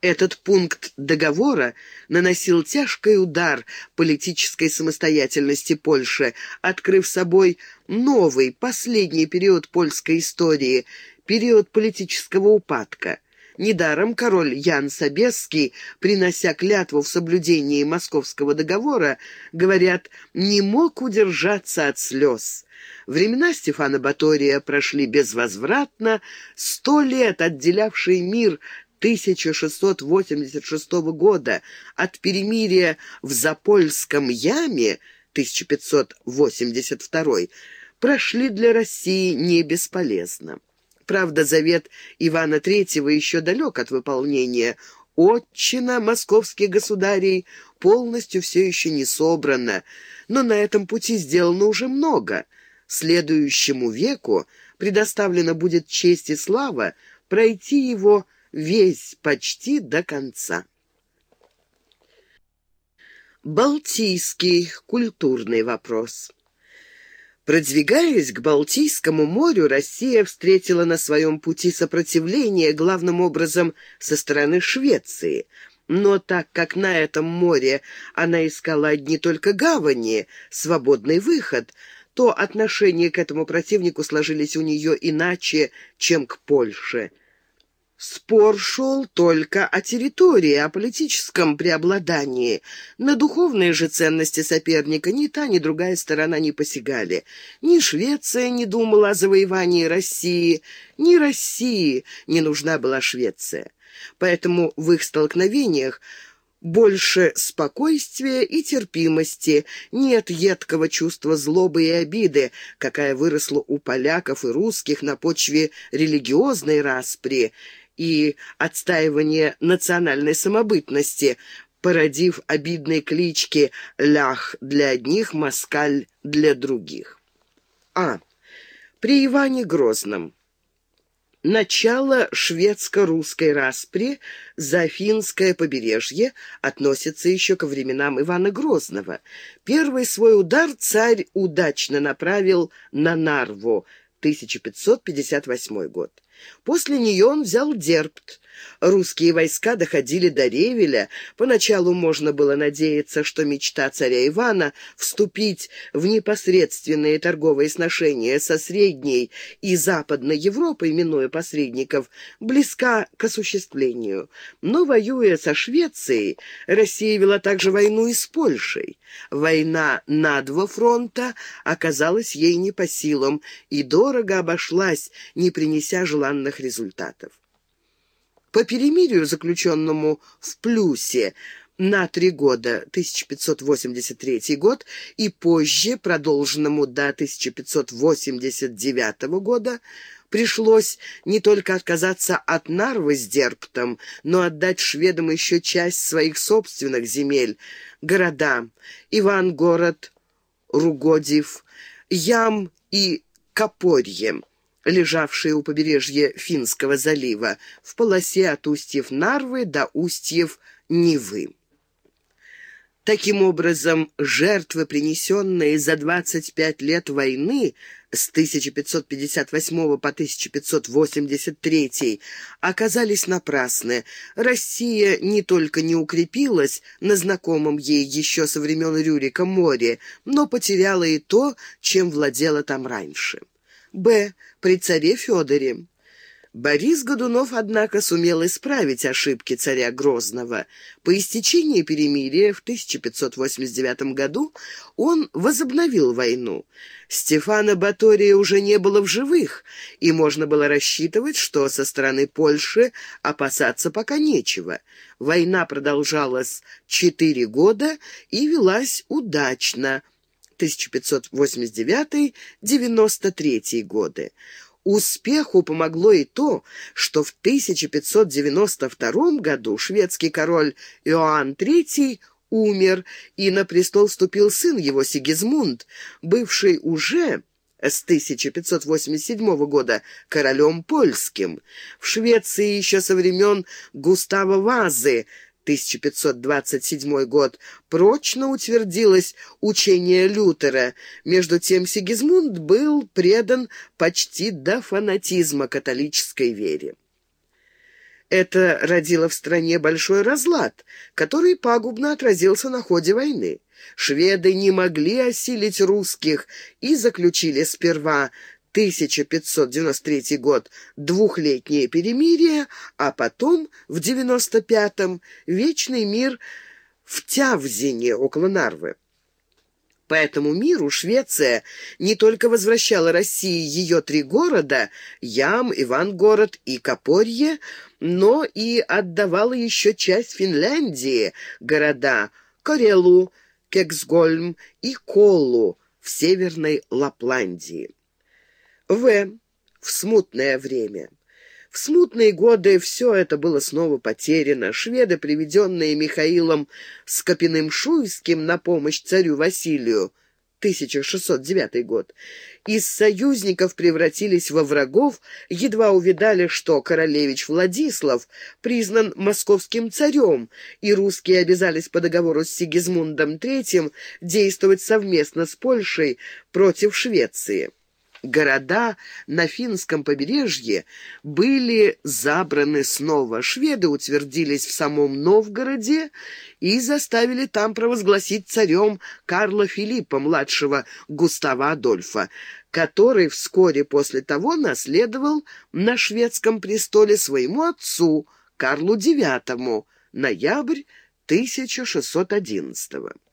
Этот пункт договора наносил тяжкий удар политической самостоятельности Польши, открыв собой новый, последний период польской истории, период политического упадка. Недаром король Ян Собесский, принося клятву в соблюдении Московского договора, говорят, не мог удержаться от слез. Времена Стефана Батория прошли безвозвратно, сто лет отделявший мир 1686 года от перемирия в Запольском яме 1582 прошли для России не бесполезно. Правда, завет Ивана III еще далек от выполнения. Отчина московских государей полностью все еще не собрана, но на этом пути сделано уже много. Следующему веку предоставлена будет честь и слава пройти его весь почти до конца. Балтийский культурный вопрос Продвигаясь к Балтийскому морю, Россия встретила на своем пути сопротивление, главным образом, со стороны Швеции. Но так как на этом море она искала одни только гавани, свободный выход, то отношения к этому противнику сложились у нее иначе, чем к Польше – Спор шел только о территории, о политическом преобладании. На духовные же ценности соперника ни та, ни другая сторона не посягали. Ни Швеция не думала о завоевании России, ни России не нужна была Швеция. Поэтому в их столкновениях больше спокойствия и терпимости, нет едкого чувства злобы и обиды, какая выросла у поляков и русских на почве религиозной распри, и отстаивание национальной самобытности, породив обидные клички «лях» для одних, «москаль» для других. А. При Иване Грозном. Начало шведско-русской распри за финское побережье относится еще ко временам Ивана Грозного. Первый свой удар царь удачно направил на Нарву, 1558 год. После нее он взял Дербт. Русские войска доходили до Ревеля. Поначалу можно было надеяться, что мечта царя Ивана вступить в непосредственные торговые сношения со Средней и Западной Европой, минуя посредников, близка к осуществлению. Но, воюя со Швецией, Россия вела также войну и с Польшей. Война на два фронта оказалась ей не по силам и дорого обошлась, не принеся желанных результатов. По перемирию, заключенному в плюсе на три года, 1583 год, и позже, продолженному до 1589 года, пришлось не только отказаться от Нарвы с Дерптом, но отдать шведам еще часть своих собственных земель, города Ивангород, Ругодив, Ям и Копорье лежавшие у побережья Финского залива, в полосе от устьев Нарвы до устьев Невы. Таким образом, жертвы, принесенные за 25 лет войны с 1558 по 1583, оказались напрасны. Россия не только не укрепилась на знакомом ей еще со времен Рюрика море, но потеряла и то, чем владела там раньше. Б. При царе Федоре. Борис Годунов, однако, сумел исправить ошибки царя Грозного. По истечении перемирия в 1589 году он возобновил войну. Стефана Батория уже не было в живых, и можно было рассчитывать, что со стороны Польши опасаться пока нечего. Война продолжалась четыре года и велась удачно – 1589-93 годы. Успеху помогло и то, что в 1592 году шведский король Иоанн III умер, и на престол вступил сын его Сигизмунд, бывший уже с 1587 года королем польским. В Швеции еще со времен Густава Вазы 1527 год, прочно утвердилось учение Лютера. Между тем Сигизмунд был предан почти до фанатизма католической вере. Это родило в стране большой разлад, который пагубно отразился на ходе войны. Шведы не могли осилить русских и заключили сперва 1593 год двухлетнее перемирие, а потом в 95-м вечный мир в Тявзине около Нарвы. По этому миру Швеция не только возвращала России ее три города – Ям, Ивангород и Копорье, но и отдавала еще часть Финляндии – города Корелу, Кексгольм и Колу в Северной Лапландии. В. В смутное время. В смутные годы все это было снова потеряно. Шведы, приведенные Михаилом Скопиным-Шуйским на помощь царю Василию, 1609 год, из союзников превратились во врагов, едва увидали, что королевич Владислав признан московским царем, и русские обязались по договору с Сигизмундом III действовать совместно с Польшей против Швеции. Города на финском побережье были забраны снова. Шведы утвердились в самом Новгороде и заставили там провозгласить царем Карла Филиппа, младшего Густава Адольфа, который вскоре после того наследовал на шведском престоле своему отцу Карлу IX, ноябрь 1611 года.